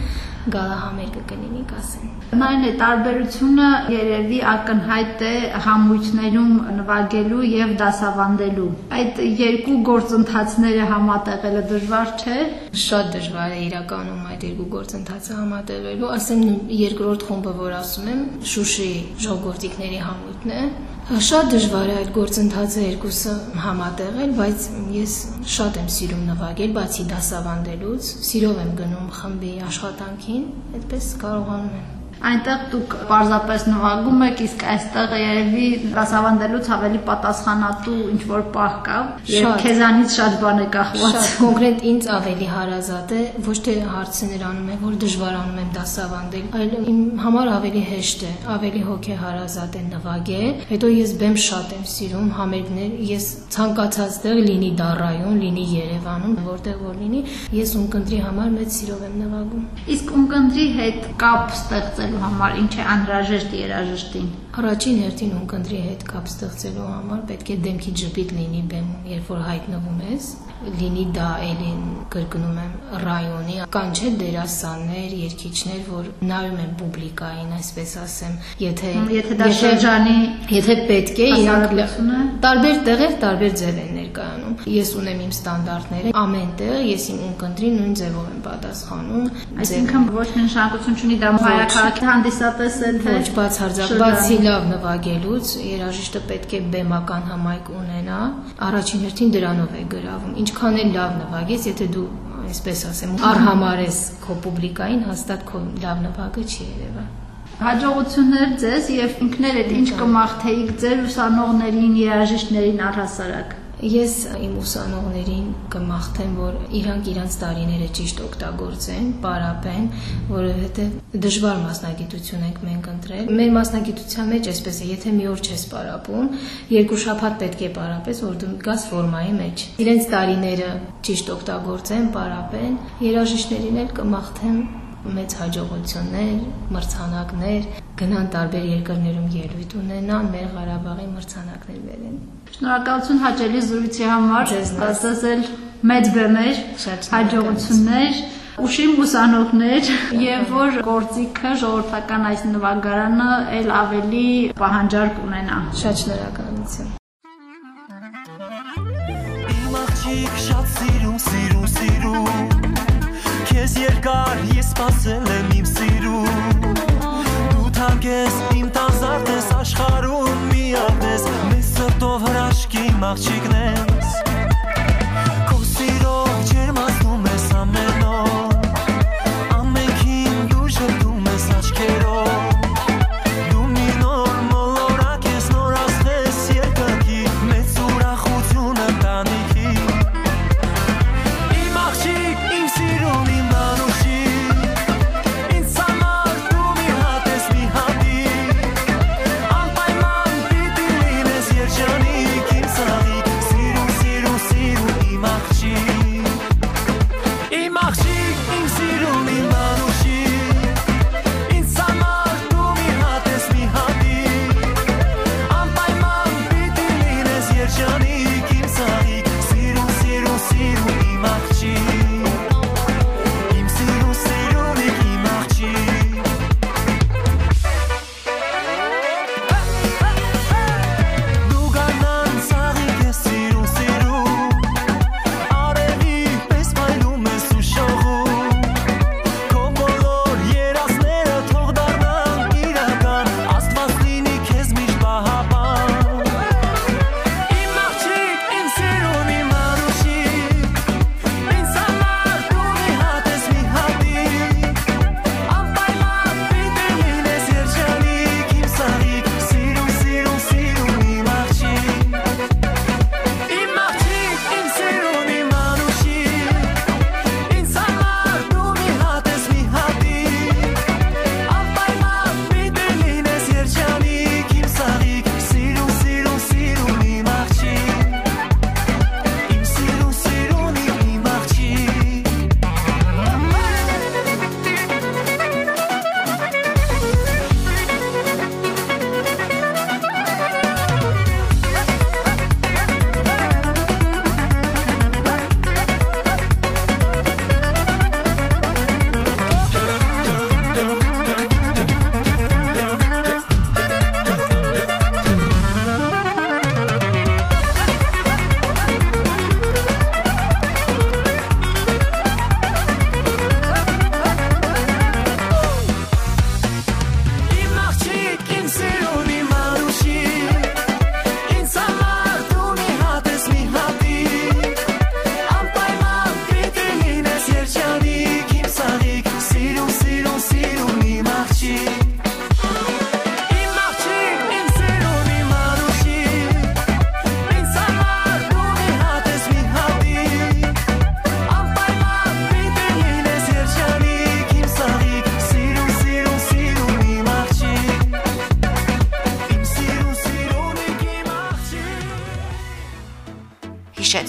[SPEAKER 5] գալահամերգը կլինի, կասեն։
[SPEAKER 3] Նայն է տարբերությունը երևի ակնհայտ է համույթներում նվագելու եւ դասավանդելու։ Այդ երկու գործընթացները համատեղելը դժվար չէ։
[SPEAKER 5] Շատ դժվար է իրականում այդ երկու գործընթացը համատեղելու։ Ասեմ երկրորդ խումբը, որ ասում եմ, Շուշի ժողովրդիկների համույթն է, Շատ դժվար է այդ գործընթացը երկուսը համատեղել, բայց ես շատ եմ սիրում նվագել, բացի դասավանդելուց, սիրով եմ գնում խմբի աշխատանքին, այդպես կարողանում եմ։
[SPEAKER 3] Այնտեղ դուք պարզապես նվագում եք, իսկ այստեղ երևի դասավանդելուց ավելի պատասխանատու ինչ որ պահ կա, եւ քեզանից շատ բան է կախված։
[SPEAKER 5] Շատ կոնկրետ ինձ ավելի հարազատ է, ոչ թե հարցը նրանում է, որ դժվարանում եմ դասավանդել, այլ իմ համար ավելի հեշտ է, ավելի հոգեհարազատ է նվագել։ Հետո ես բեմ շատ եմ սիրում համերգներ, ես ցանկացած տեղ լինի Դարայում, լինի Երևանում, որտեղ որ լինի, ես ունկնդրի համար մեծ սիրով եմ նվագում։
[SPEAKER 3] Իսկ ունկնդրի հետ կապ ստեղծելու համար ինչ է անհրաժեշտ երաժշտին։
[SPEAKER 5] Առաջին հերթին ունկնդրի հետ կապ ստեղծելու համար պետք է դեմքի ջպիտ լինի բեմում, երբ որ հայտնվում ես, լինի դա էլին կրկնում եմ ռայոնի կան չէ դերասաններ, երգիչներ, որ նայում են պուբլիկային, այսպես ասեմ, եթե
[SPEAKER 3] եթե դա շրջանի,
[SPEAKER 5] եթե պետք է իրանք տարբեր տեղեր տարբեր ձև են ներկայանում։ Ես ունեմ իմ ստանդարտները, ամեն տեղ ես իմ ունկնդրի նույն ձևով եմ պատասխանում։
[SPEAKER 3] Այսինքն ոչ մի նշանակություն չունի դա հայակարգի հանդիսատես է թե
[SPEAKER 5] ոչ բացարձակ, բացի լավ նվագելուց երաժիշտը պետք է բեմական հմայք ունենա։ Առաջին հերթին դրանով է գրավում։ Ինչքան էլ լավ նվագես, եթե դու այսպես ասեմ, արհամարես քո պուբլիկային, հաստատ քո լավ նվագը չի երևա։
[SPEAKER 3] Հաջողություններ ձեզ եւ ինքներդ ինչ կմաղթեիք ձեր ուսանողներին, երաժիշտներին առհասարակ։
[SPEAKER 5] Ես իմ ուսանողներին կմաղթեմ, որ իրանք իրանց տարիները ճիշտ օգտագործեն, պարապեն, որովհետև դժվար մասնագիտություն ենք մենք ընտրել։ Մեր մասնագիտության մեջ այսպես է, եթե մի օր չես պարապում, երկու շաբաթ պետք է պարապես, որ դու գաս ֆորմայի մեջ։ Իրենց տարիները ճիշտ օգտագործեն, պարապեն։ Երաժիշտներին էլ կմաղթեմ մեծ հաջողություններ, մրցանակներ, գնան տարբեր երկրներում ելույթ ունենան, մեր Ղարաբաղի մրցանակներ բերեն։
[SPEAKER 3] Շնորհակալություն հաճելի զրույցի համար։ Ձեզ էլ մեծ բեմեր, հաջողություններ ուշիմ ուսանողներ եւ որ գործիքը ժողովրդական այս նվագարանը ել ավելի պահանջարկ ունենա։
[SPEAKER 5] Շատ շնորհակալություն։
[SPEAKER 6] Իմ աղջիկ շատ քեզ երկար ես սпасել եմ իմ սիրուն դու թանկես իմ տազարդ ես աշխարհում միակն ես մեզ սրտով հրաշքի մաղջիկն ես քո սիրով ջերմած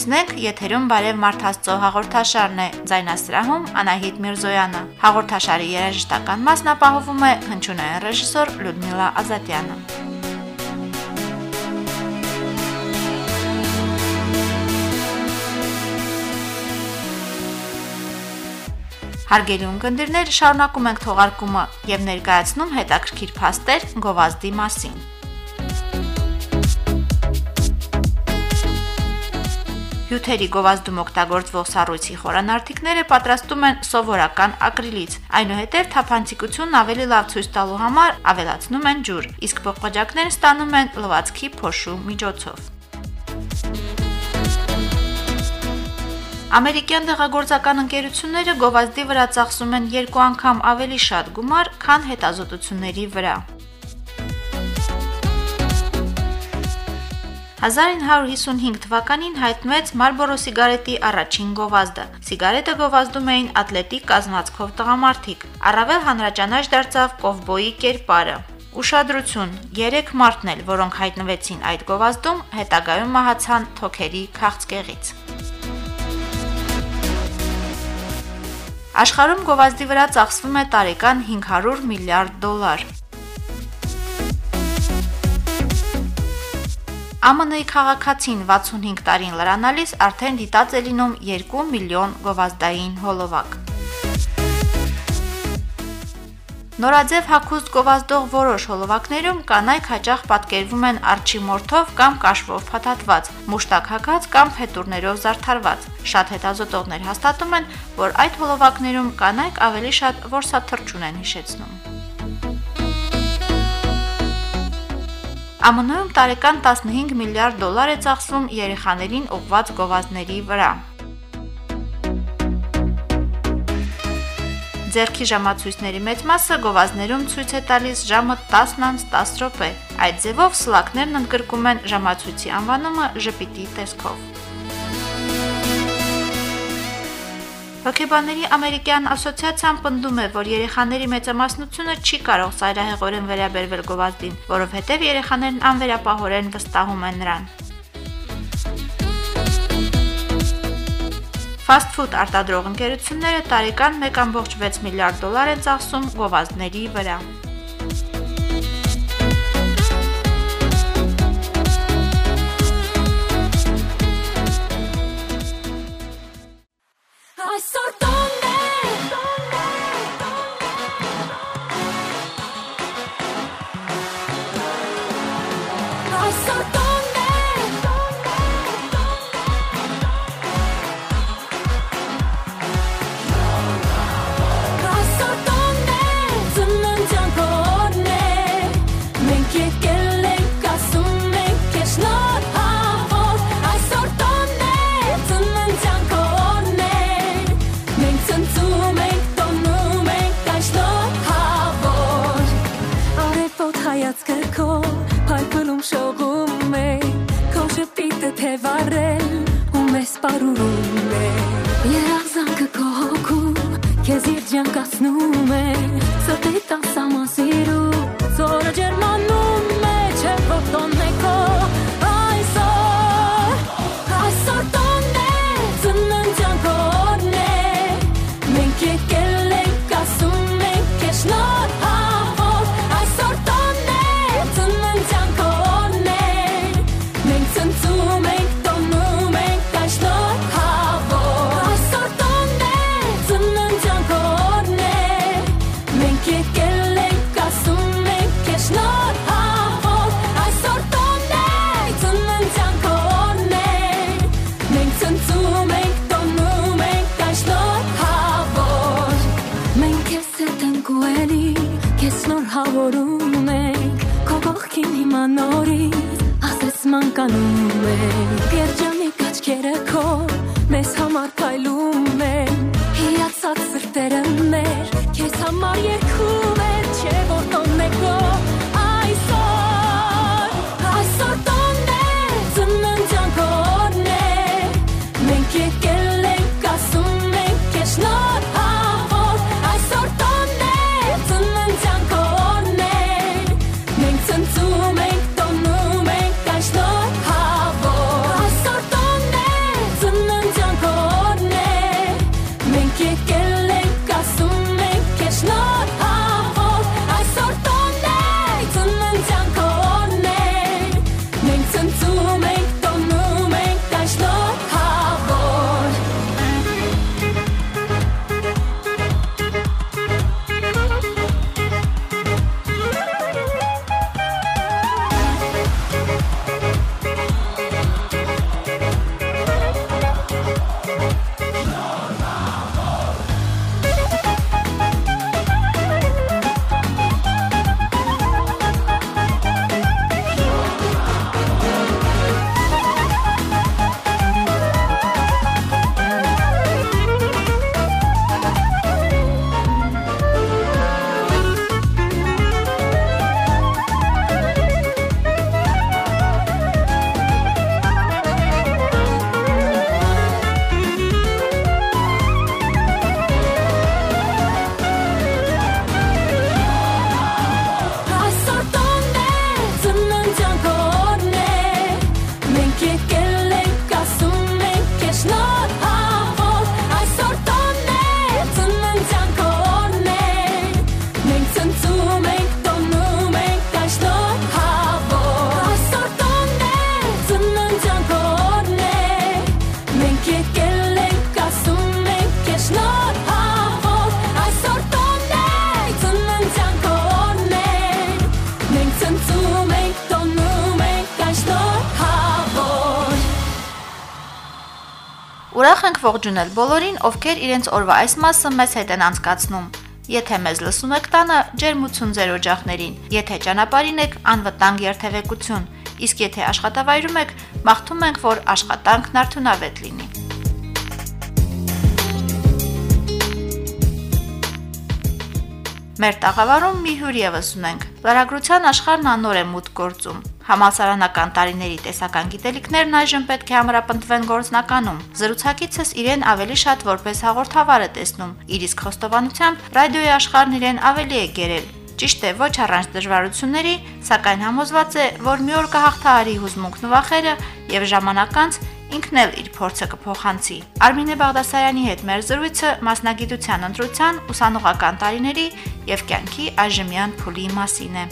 [SPEAKER 1] Հիշեցնենք, եթերում բարև Մարթաստո հաղորդաշարն է։ Ձայնասրահում Անահիտ Միրզոյանը։ Հաղորդաշարի երաժշտական մասն ապահովում է հնչյունային ռեժիսոր Լյուդմիլա Ազատյանը։ Հարգելի ունկնդիրներ, շարունակում ենք թողարկումը եւ ներկայացնում հետաքրքիր փաստեր գովազդի մասին։ Հյութերի գովազդում օգտագործվող սառույցի խորանարդիկները պատրաստում են սովորական ակրիլից։ Այնուհետև թափանցիկությունն ավելի լավ ցույց տալու համար ավելացնում են ջուր, իսկ փոխկոճակները ստանում են լվացքի փոշու միջոցով։ Ամերիկյան դեղագործական ընկերությունները գովազդի վրա ծախսում են երկու անգամ ավելի շատ գումար, քան հետազոտությունների վրա։ 1955 թվականին հայտնվեց Marlboro սիգարետի առաջին գովազդը։ Սիգարետը գովազդում էին ատլետիկ կազմվածքով տղամարդիկ։ Առավել հանրաճանաչ դարձավ կովբոյի կերպարը։ Ուշադրություն, 3 մարդն էլ, որոնք հայտնվեցին այդ գովազդում, հետագայում մահացան թոքերի քաղցկեղից։ Աշխարհում գովազդի վրա ծախսվում է տարեկան 500 միլիարդ դոլար։ ԱՄՆ-ի քաղաքացին 65 տարին լրանալիս արդեն դիտած է լինում 2 միլիոն գովազդային հոլովակ։ Նորաձև հագուստ գովազդող որոշ հոլովակներում կանայք հաճախ պատկերվում են արջի մորթով կամ կաշվով փաթաթված, մուշտակ հագած կամ փետուրներով զարդարված։ Շատ հետազոտողներ հաստատում են, որ այդ հոլովակներում կանայք ավելի շատ որսաթռչուն են հիշեցնում։ ԱՄՆ-ում տարեկան 15 միլիարդ դոլար է ծախսվում երեխաներին ուղղված գովազդների վրա։ Ձերքի ժամացույցների մեծ մասը գովազդներում ցույց է տալիս ժամը 10:10 10 րոպե։ Այդ ձևով սլակներն ընդգրկում են ժամացույցի անվանումը ժպիտի տեսքով։ Հոգեբանների ամերիկյան ասոցիացիան պնդում է, որ երեխաների մեծամասնությունը չի կարող ծայրահեղորեն վերաբերվել գովազդին, որովհետև երեխաներն անվերապահորեն վստահում են նրան։ Fast food արտադրող ընկերությունները տարեկան 1.6 միլիարդ դոլար են ծախսում գովազդների վրա։
[SPEAKER 4] я коснулась են
[SPEAKER 1] Գերջանիկ ողջունել բոլորին, ովքեր իրենց օրվա այս մասը մեզ հետ են անցկացնում։ Եթե մեզ լսում եք տանը, ջերմություն ձեր օջախներին, եթե ճանապարհին եք, անվտանգ երթևեկություն, իսկ եթե աշխատավայրում եք, մաղթում ենք, որ աշխատանքն արդյունավետ լինի։ Մեր տաղավարում մի հյուր եւս ունենք։ Լարագրության աշխարհն անոր է մուտք գործում։ Համալսարանական տարիների տեսական գիտելիքներն այժմ պետք է ամրապնդվեն գործնականում։ Զրուցակիցս իրեն ավելի շատ որպես հաղորդավար է տեսնում։ Իր իսկ խոստովանությամբ ռադիոյի աշխարհն իրեն ավելի է գերել։ Ճիշտ է, ոչ առանց դժվարությունների, սակայն համոզված է, որ մի օր կհաղթահարի հուզմունքն ու վախերը եւ ժամանակ անց ինքն էլ իր փորձը կփոխանցի։ Արմինե Բաղդասարյանի հետ մեր զրույցը մասնագիտության ընտրության, ուսանողական տարիների եւ կյանքի այժմյան փուլի մասին է։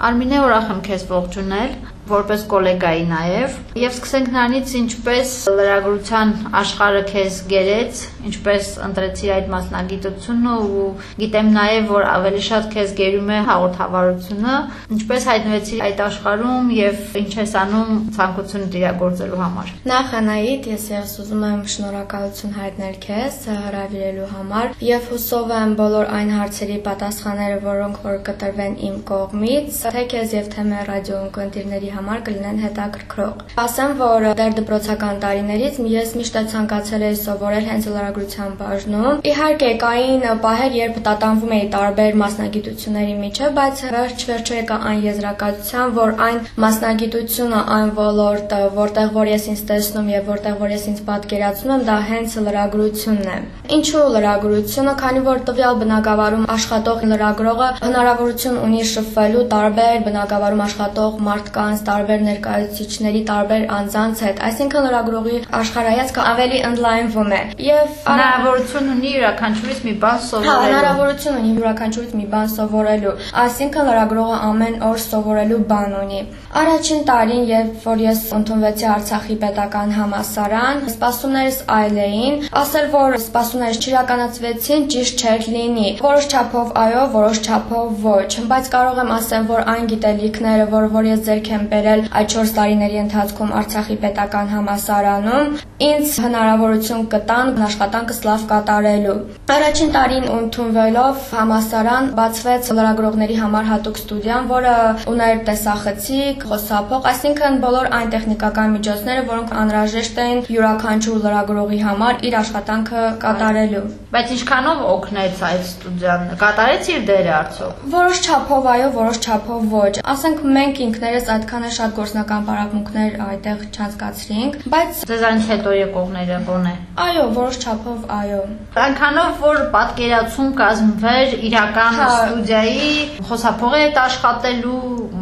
[SPEAKER 1] Արմինե ուրախ եմ քեզ ողջունել որպես գոլեգայի նաև եւ սկսենք նրանից ինչպես լրագրության աշխարհը քեզ գերեց, ինչպես ընտրեցի այդ մասնագիտությունը ու գիտեմ նաև որ ավելի շատ քեզ գերում է հաղորդավարությունը, ինչպես հայտնվեցի այդ աշխարհում եւ ինչ ես անում ցանկությունը դիագործելու համար։
[SPEAKER 7] Նախ Անայիդ, ես եւս ուզում եմ շնորհակալություն հայտնել քեզ հրավիրելու համար եւ հուսով եմ բոլոր այն հարցերի պատասխանները, որոնք որ կտրվեն իմ կողմից, թե քեզ եւ թե մեր ռադիո ընկերների համար կլինեն հետաքրքրող։ Ասեմ, որ դեռ դպրոցական տարիներից ես միշտ ցանկացել էի սովորել հենց լրագրության բաժնում։ Իհարկե, կային պահեր, երբ տատանվում էի տարբեր մասնագիտությունների միջև, բայց վերջ-վերջո եկա այն եզրակացության, որ այն մասնագիտությունը, այն ոլորտը, որտեղ որ ես ինձ տեսնում եւ որտեղ որ ես ինձ պատկերացնում եմ, դա հենց լրագրությունն է։ Ինչու լրագրությունը, քանի որ տվյալ բնակավարում աշխատող լրագրողը հնարավորություն ունի շփվելու տարբեր բնակավարում աշխատող մարդկանց, տարբեր ներկայացուցիչների, տարբեր անձանց հետ, այսինքն լրագրողի աշխարհայացքը ավելի ընդլայնվում է եւ
[SPEAKER 1] հնարավորություն ունի յուրաքանչյուրից մի բան սովորելու։
[SPEAKER 7] Հա, հնարավորություն ունի յուրաքանչյուրից մի բան սովորելու, այսինքն լրագրողը ամեն օր սովորելու բան ունի։ Առաջին տարին, երբ որ ես ընդունվեցի Արցախի պետական համալսարան, սպասումներս այլ էին, ասել որ սպասումներս չիրականացվեցին, ճիշտ չէր լինի։ Որոշ չափով այո, որոշ չափով ոչ, բայց կարող եմ ասել, որ այն գիտելիքները, որ որ ես ձեռք եմ բերել այդ 4 տարիների ընթացքում Արցախի պետական համասարանում, ինձ հնարավորություն կտան աշխատանքս լավ կատարելու։ Առաջին տարին ընդունվելով համասարան բացվեց լրագրողների համար հատուկ ստուդիան, որը ուներ տեսախցիկ, խոսափող, այսինքն բոլոր այն տեխնիկական միջոցները, որոնք անհրաժեշտ էին յուրաքանչյուր լրագրողի համար իր աշխատանքը կատարելու։
[SPEAKER 1] Բայց ինչքանով օգնեց այդ ստուդիան։ Կատարեց իր դերը արդյոք։
[SPEAKER 7] Որոշ չափով այո, որոշ չափով ոչ։ Ասենք մենք ինքներս այդքան է շատ գործնական պարապմունքներ այդտեղ չանցկացրինք, բայց
[SPEAKER 1] դեզայնից հետո եկողները ո՞ն է։
[SPEAKER 7] Այո, որոշ չափով այո։
[SPEAKER 1] Այնքանով որ պատկերացում կազմվեր իրական
[SPEAKER 7] Հա։
[SPEAKER 1] ստուդիայի խոսափողի հետ աշխատելու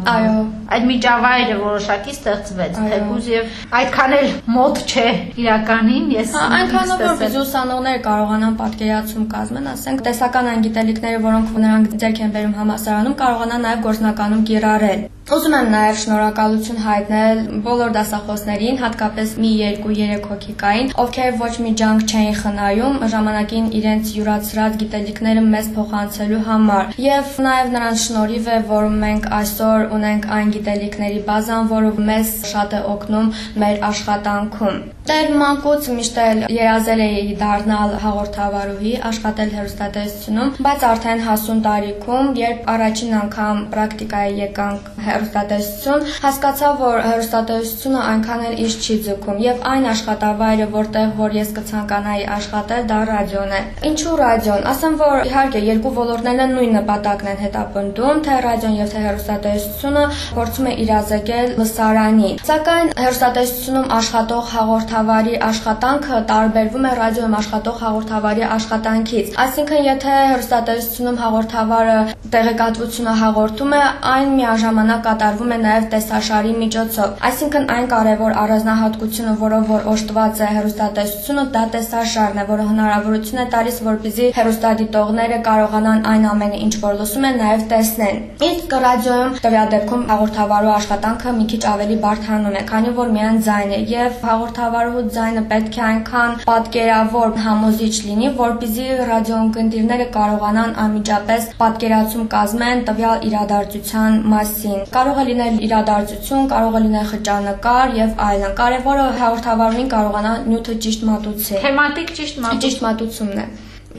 [SPEAKER 7] Այո։
[SPEAKER 1] այդ միջավայրը որոշակի ստեղծվեց թեկուզ եւ այդքան էլ մոտ չէ իրականին ես
[SPEAKER 7] Հա, այնքանով որ վիզուսանողները կարողանան պատկերացում կազմեն, ասենք տեսական այն գիտելիքները, որոնք նրանք ձեռք են բերում համասարանում, կարողանան նաև գործնականում կիրառել։ Ուզում եմ նաև շնորհակալություն հայտնել բոլոր դասախոսներին, հատկապես մի 2-3 հոգի կային, ովքեր ոչ մի ջանք չէին խնայում ժամանակին իրենց յուրացրած գիտելիքները մեզ փոխանցելու համար։ Եվ նաև նրանց շնորհիվ է, որ մենք այսօր ունենք այն գիտելիքների բազան, որը մեզ շատ է օգնում մեր աշխատանքում։ Դեռ մանկուց միշտ էլ երազել էի դառնալ հաղորդավարուհի, աշխատել հեռուստատեսությունում, բայց արդեն հասուն տարիքում, երբ առաջին անգամ պրակտիկայի եկանք հեռուստատեսություն, հասկացա, որ հեռուստատեսությունը այնքան էլ իշ չի ձգում եւ այն աշխատավայրը, որտեղ որ ես կցանկանայի աշխատել, դա ռադիոն է։ Ինչու ռադիոն։ Ասեմ, որ իհարկե երկու ոլորտներն նույն նպատակն են հետապնդում, թե ռադիոն եւ թե հեռուստատեսությունը փորձում է իրազեկել լսարանի։ Սակայն հեռուստատեսությունում աշխատող հաղորդավարի աշխատանքը տարբերվում է ռադիոյում աշխատող հաղորդավարի աշխատանքից։ Այսինքն, եթե հեռուստատեսությունում հաղորդավարը տեղեկատվությունը հաղորդում է, այն միաժամանակ կատարվում է նաև տեսաշարի միջոցով։ Այսինքն այն կարևոր առանձնահատկությունը, որով որ օժտված է հեռուստատեսությունը, դա տեսաշարն է, որը հնարավորություն է տալիս, որպեսզի հեռուստադիտողները կարողանան այն ամենը, ինչ որ լսում են, նաև տեսնեն։ Իսկ ռադիոյում տվյալ դեպքում հաղորդավարու աշխատանքը մի քիչ ավելի բարդանում է, քանի որ միայն ձայն է եւ հաղորդավարու ձայնը պետք է այնքան պատկերավոր համոզիչ լինի, որպեսզի ռադիոընկերները կարողանան անմիջապես պատկերացում կազմեն տվյալ իրադարձության մասին։ Կարող է լինել իրադարձություն, կարող է լինել խճանկար եւ այլն։ Կարևորը հաղորդավարին կարողանա նյութը ճիշտ մատուցել։
[SPEAKER 3] Թեմատիկ ճիշտ մատուցում։
[SPEAKER 7] Ճիշտ մատուցումն է։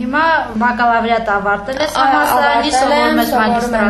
[SPEAKER 3] Հիմա բակալավրիատ ավարտել ես համալսարանի սովորում ես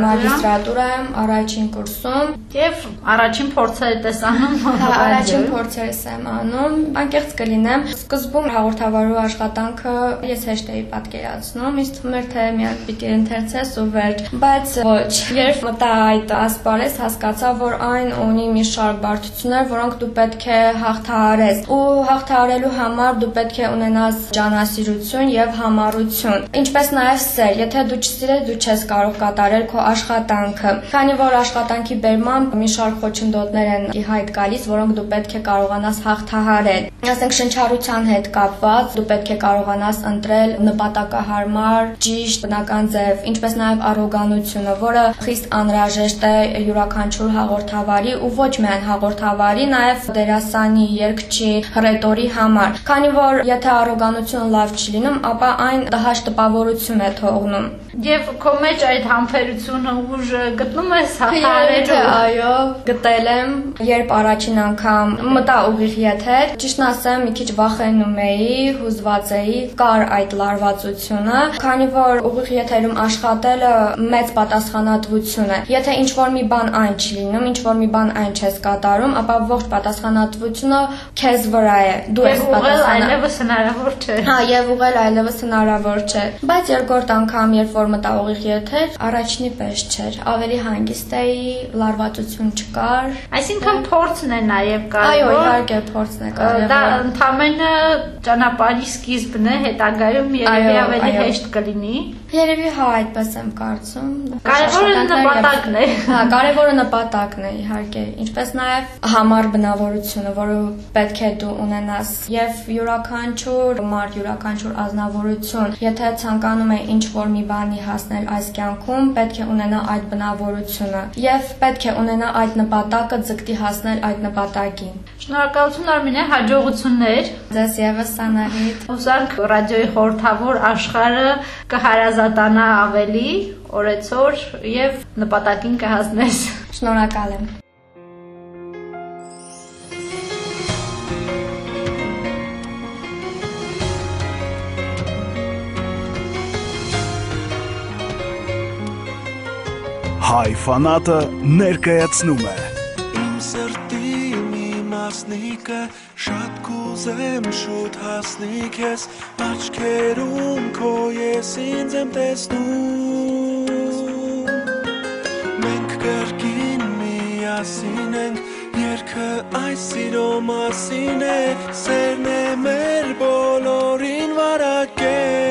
[SPEAKER 7] մագիստրատուրայում, առաջին կուրսում
[SPEAKER 3] եւ առաջին փորձերը տեսանում
[SPEAKER 7] Հա, առաջին փորձերս եմ անում։ Անկեղծ կլինեմ, սկզբում հաղորդավարու աշխատանքը ես հեշտ էի պատկերացնում, ինձ թվում էր թե միակ պիտի ընթերցես ու վերջ, բայց ոչ։ Երբ մտա այդ ասպարես, հասկացա, որ այն ունի մի շարք բարդություններ, որոնք դու պետք է հաղթահարես։ Ու հաղթահարելու համար դու պետք է ունենաս ջանասիրություն եւ համառություն ծառայություն, ինչպես նաև սեր։ Եթե դու չսիրես, դու չես կարող կատարել քո աշխատանքը։ Քանի որ աշխատանքի բերմամբ մի շարք խոչընդոտներ են ի հայտ գալիս, որոնք դու պետք է կարողանաս հաղթահարել։ Ասենք շնչառության հետ կապված դու պետք է կարողանաս ընտրել նպատակահարմար, ճիշտ բնական ձև, ինչպես նաև առոգանությունը, որը խիստ անհրաժեշտ է յուրաքանչյուր հաղորդավարի ու ոչ միայն հաղորդավարի, նաև դերասանի, երգչի, հռետորի համար։ Քանի որ եթե առոգանությունը լավ չլինում, ապա այն տհաճ տպավորություն է թողնում։
[SPEAKER 3] Եվ քո մեջ այդ համբերությունը ուժը գտնում ես հաղթարելու։
[SPEAKER 7] Այո, գտել եմ, երբ առաջին անգամ մտա ուղիղ եթեր, ճիշտն ասեմ, մի քիչ վախենում էի, հուզված էի, կար այդ լարվածությունը, քանի որ ուղիղ եթերում աշխատելը մեծ պատասխանատվություն է։ Եթե ինչ որ մի բան այն չի լինում, ինչ որ մի բան այն չես կատարում, ապա ողջ պատասխանատվությունը քեզ վրա է։ Դու ես
[SPEAKER 3] պատասխանը։ Այլևս հնարավոր չէ։
[SPEAKER 7] Հա, եւ ուղղել այլևս հնարավոր չէ։ Բայց երկրորդ անգամ, երբ որ մտա ուղիղ եթեր, առաջինի պես չէր։ Ավելի հանգիստ էի, լարվածություն չկար։
[SPEAKER 3] Այսինքն փորձն է նաեւ կարևոր։
[SPEAKER 7] Այո, իհարկե փորձն է կարևոր։
[SPEAKER 3] Դա ընդամենը ճանապարհի սկիզբն է, հետագայում երևի ավելի հեշտ կլինի։
[SPEAKER 7] Երևի հա, այդպես եմ կարծում։
[SPEAKER 3] Կարևորը նպատակն է։
[SPEAKER 7] Հա, կարևորը նպատակն է, իհարկե, ինչպես նաև համառ բնավորությունը, որը պետք է դու ունենաս եւ յուրաքանչյուր մարդ, յուրաքանչյուր ազնվորություն, եթե ցանկանում է ինչ որ մի բանի հասնել այս կյանքում, պետք է ունենա այդ բնավորությունը եւ պետք է ունենա այդ նպատակը ձգտի հասնել այդ նպատակին։
[SPEAKER 3] Շնորհակալություն Արմինե, հաջողություններ։
[SPEAKER 7] Ձեզ եւս Սանահիտ։
[SPEAKER 3] Հուսանք ռադիոյի խորհրդավոր աշխարհը կհարազատանա ավելի օրեցօր եւ նպատակին կհասնես։
[SPEAKER 7] Շնորհակալ եմ։
[SPEAKER 8] Հայ ֆանատը ներկայացնում է
[SPEAKER 6] Իմ սրտի մի մասնիկը շատ կուզեմ շուտ հասնի քեզ աչքերում քո ես ինձ եմ տեսնում Մենք կրկին միասին ենք երկը այս սիրո մասին է սերն է մեր բոլորին վարակել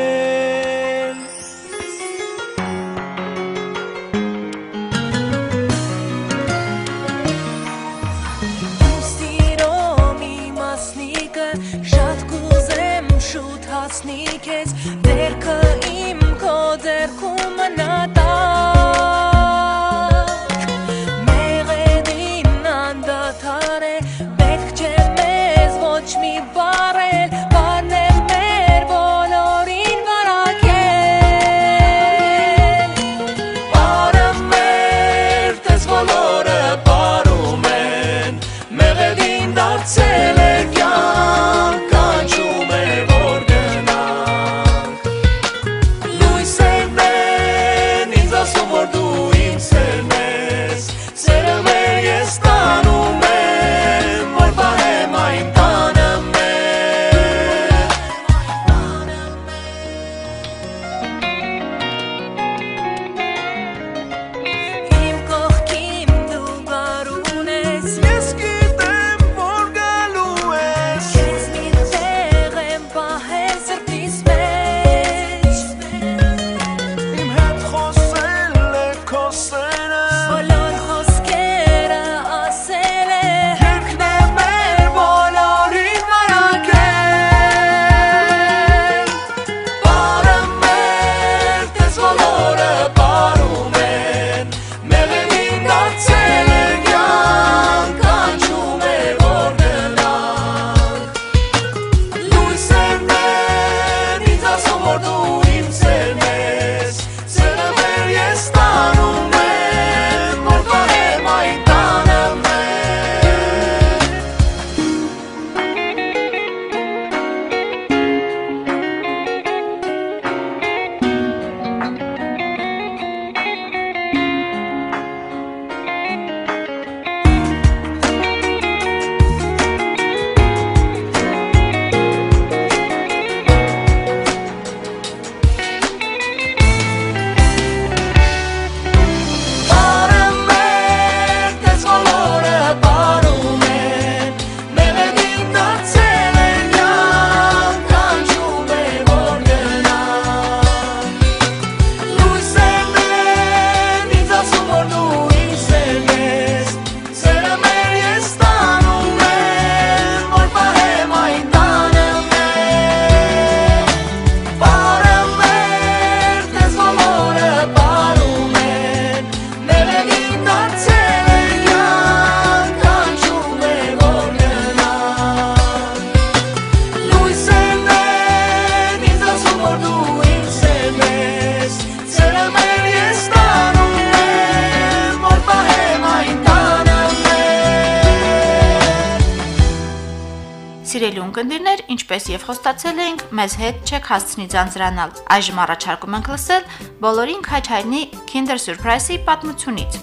[SPEAKER 4] մեզ
[SPEAKER 1] հետ չեք հասցնի ձանձրանալ։ Այժմ առաջարկում ենք լսել բոլորին քաչ հայտնի Kinder Surprise-ի պատմությունից։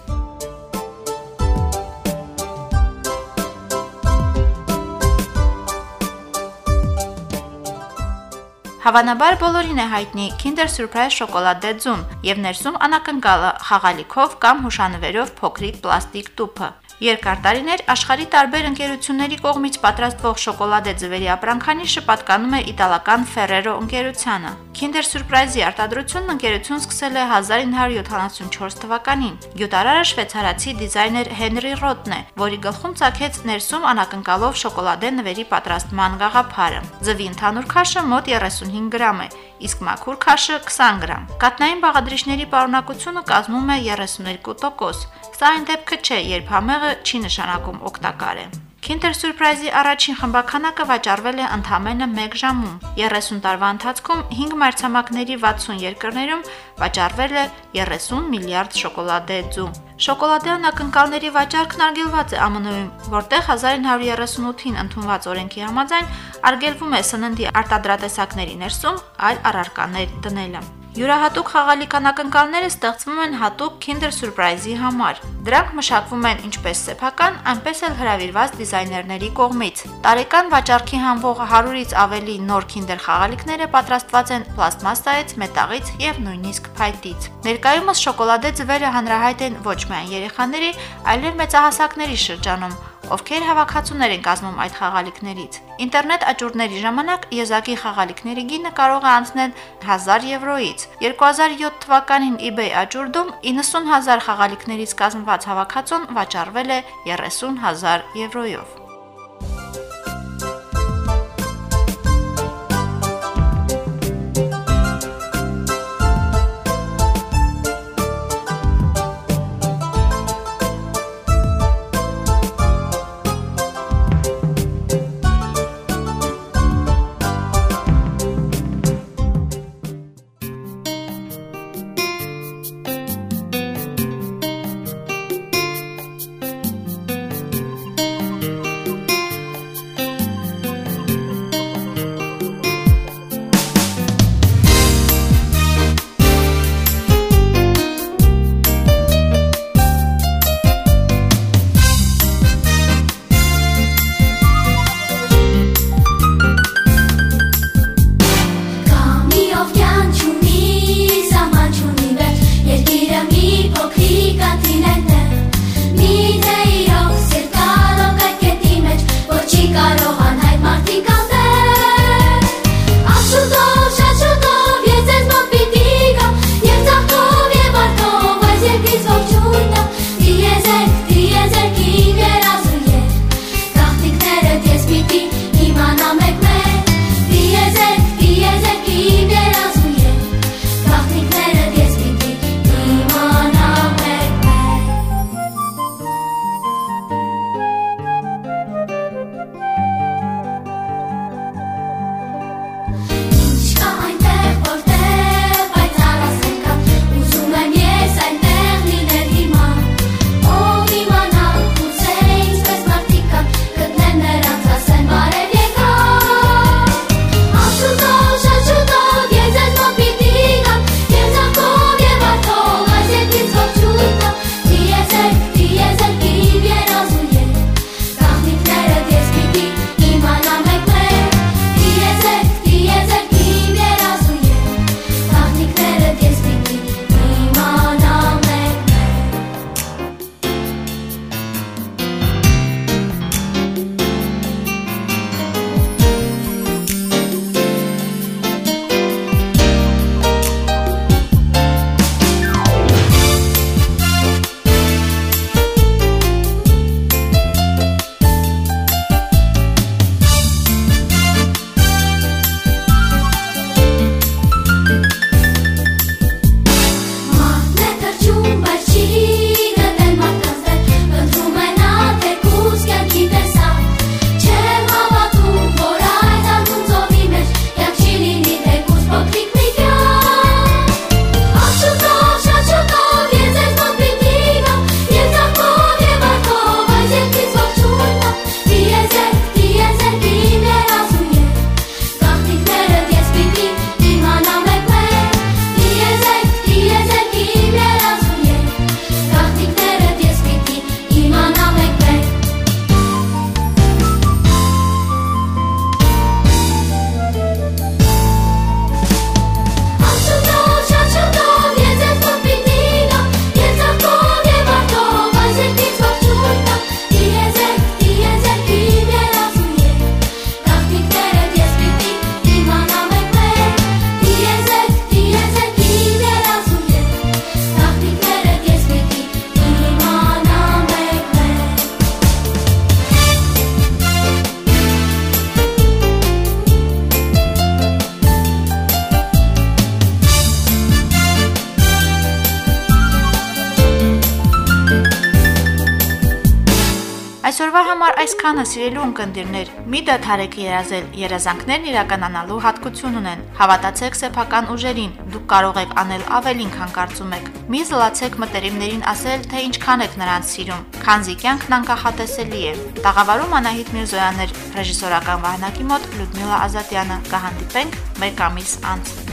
[SPEAKER 1] Հավանաբար բոլորին է հայտնի Kinder Surprise շոկոլադե ձուն եւ ներսում անակնկալը խաղալիքով կամ հուշանվերով փոքրիկ պլաստիկ տուփը։ Երկար տարիներ աշխարի տարբեր ընկերությունների կողմից պատրաստվող շոկոլադե ձվերի ապրանքանիշը պատկանում է իտալական Ferrero ընկերությանը։ Kinder Surprise-ի արտադրությունն ընկերություն սկսել է 1974 թվականին։ Գյուտարարը շվեյցարացի դիզայներ Հենրի Ռոտն է, որի գլխում ցակեց ներսում անակնկալով շոկոլադե նվերի պատրաստման գաղափարը։ Ձվի ընդհանուր քաշը մոտ 35 գրամ է, իսկ մաքուր քաշը 20 գրամ։ Կատնային բաղադրիչների պարունակությունը կազմում է 32%։ Սա այն դեպքը չէ, երբ համեղը չի նշանակում օգտակար է։ Kinder Surprise-ի առաջին խմբականակը վաճառվել է ընդամենը 1 ժամում։ 30 տարվա ընթացքում 5 մայրցամաքների 60 երկրներում վաճառվել է 30 միլիարդ շոկոլադե ձու։ Շոկոլադե անակնկալների վաճառքն արգելված է ԱՄՆ-ում, որտեղ 1938-ին ընդունված օրենքի համաձայն արգելվում է սննդի արտադրատեսակների ներսում այլ առարկաներ դնելը։ Յուրահատուկ խաղալիքան ակնկալները ստեղծվում են հատուկ Kinder Surprise-ի համար։ Դրանք մշակվում են ինչպես սեփական, այնպես էլ հրավիրված դիզայներների կողմից։ Տարեկան վաճառքի հանվող 100-ից ավելի նոր Kinder խաղալիքները պատրաստված են պլաստմասայից, մետաղից եւ նույնիսկ փայտից։ Ներկայումս շոկոլադե ձվերը հանրահայտ են ոչ միայն երեխաների, այլև մեծահասակների շրջանում, ովքեր հավաքածուներ են կազմում այդ խաղալիքներից։ Ինտերնետ աճուրդների ժամանակ եզակի խաղալիքների գինը կարող է անցնել 1000 եվրոից։ 2007 թվականին eBay աճուրդում 90000 խաղալիքներից կազմված հավաքածուն վաճառվել է 30000 եվրոյով։
[SPEAKER 9] Այսօրվա համար այսքանը սիրելու ունկնդիրներ։ Մի դադարեք երազել, երազանքներն իրականանալու հատկություն ունեն։ Հավատացեք սեփական ուժերին, դուք կարող եք անել ավելին, քան կարծում եք։ Մի զլացեք մտերիմներին ասել, թե ինչքան եք նրանց սիրում, քանզի կյանքն անկախատեսելի է։ Տաղավարում Անահիտ Միրզոյանն էր, ռեժիսորական վահանակի մոտ Լյուդմիլա Ազատյանը։ Կհանդիպենք մեկ ամիս անց։